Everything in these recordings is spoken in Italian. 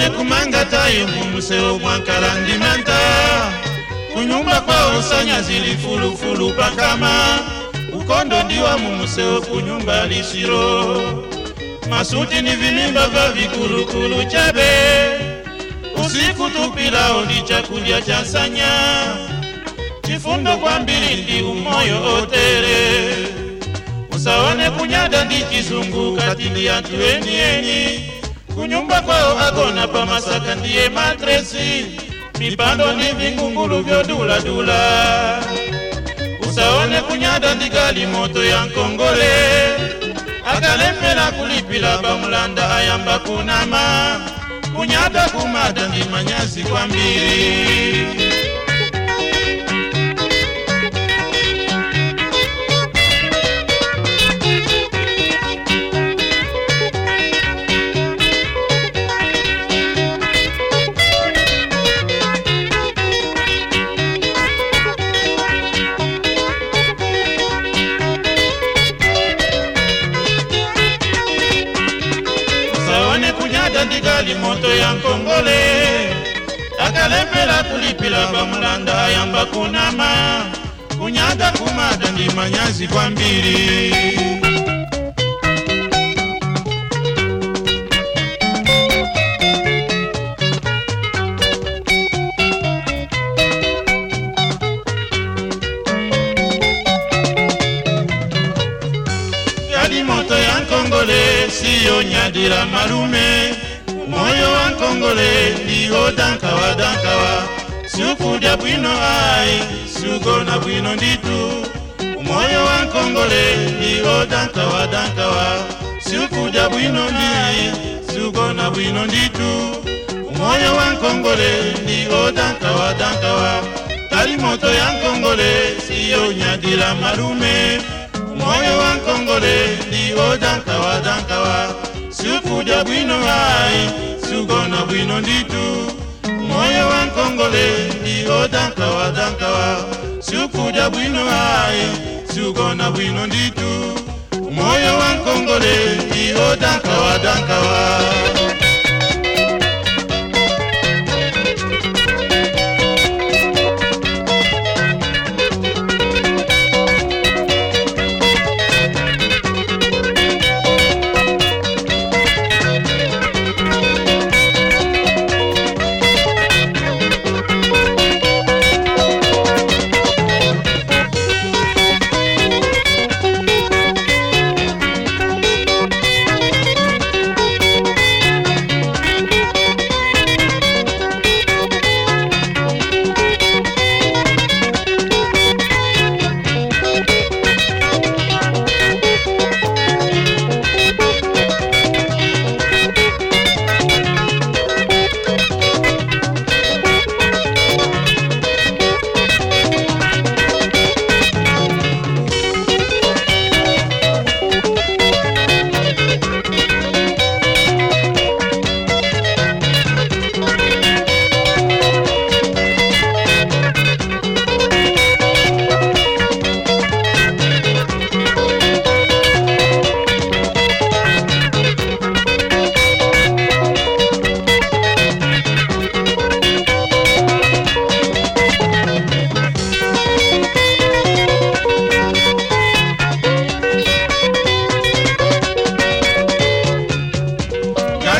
usaone kumangatayo mumuseo mwankalandimanta kunyumba kwa osanya zilifulufulu pakama ukondo ndiwa mumuseo kunyumba lisiro. Masuti ni vimimba vya vikulukulu chabe. Usiku tupilao ni chakulya cha sanya. Chifundo kwa mbili ndi umoyo otere. Usaone kunyada ndi chizungu katili ya eni eni kunyumba kwao agona pamasaka ndiye matresi. Mipando ni vingungulu vyoduladula usaone kunyada ndigali moto ya nkongole. Akalemela kulipila bamulanda ayamba kunama. Kunyada kumada ndi manyasi kwambiri saone kulipila bamulanda ayamba kunama. Kunyaga kumada ndi manyazi kwambiri yali moto ya nkongole siyo nyadira malume. Moyo wa nkongole ndiwo dankawa dankawa sukudya bwino ai. Sugona bwino nditu. Moyo wa nkongole ndiwo dankawa dankawa. Sukudya bwino ndi sugona bwino nditu. Moyo wa nkongole ndiwo dankawa dankawa. Tali moto ya nkongole siyo nyadira malume. Moyo wa nkongole ndiwo dankawa dankawa. Sukudya bwino ai. Sugona bwino nditu ngongole iyo dankawa dankawa. Siukuja bwino ayi siugona bwino nditu. Moyo wa nkongole iyo dankawa dankawa.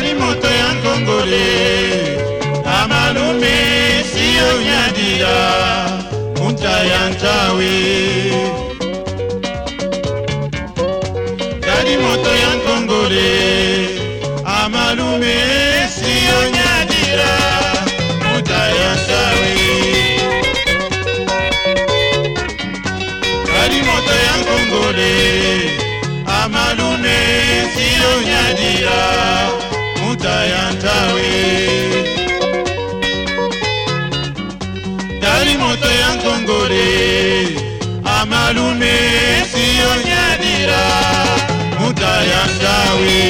Gali moto ya nkongole amalume siyo nyadira munta ya ntawe gali moto ya nkongole? Amalume siyo nyadira muta ya ntawe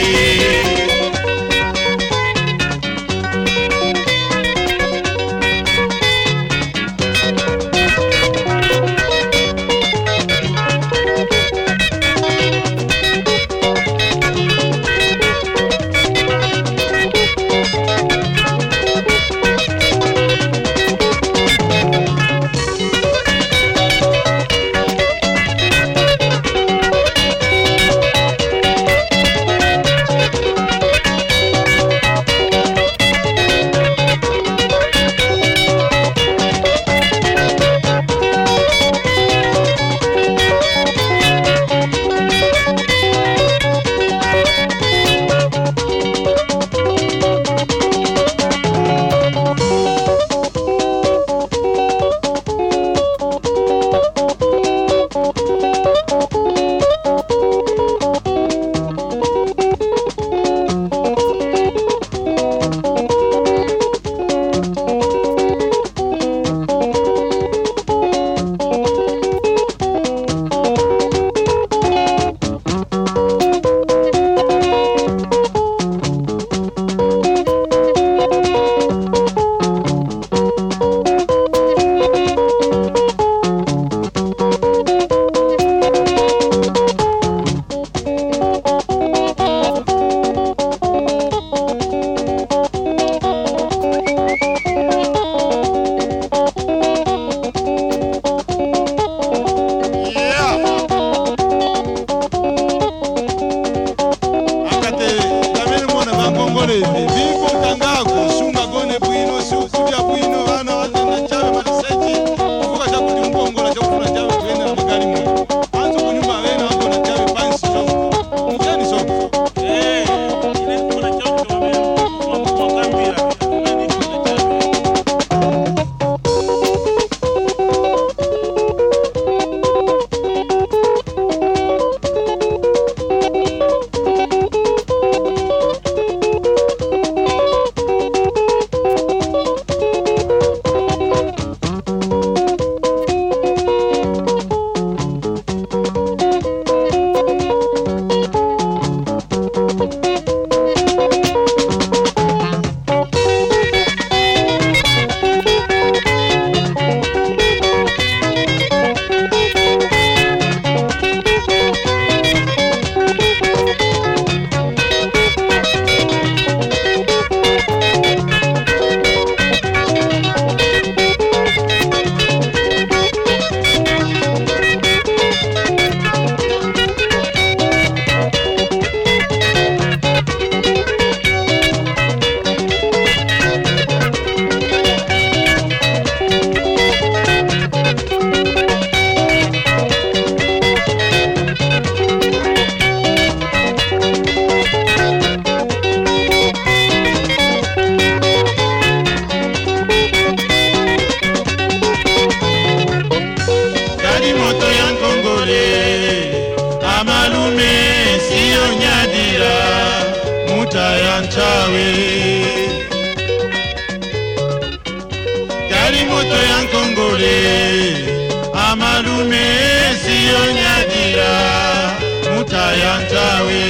mumesiyonyagira mutayantawi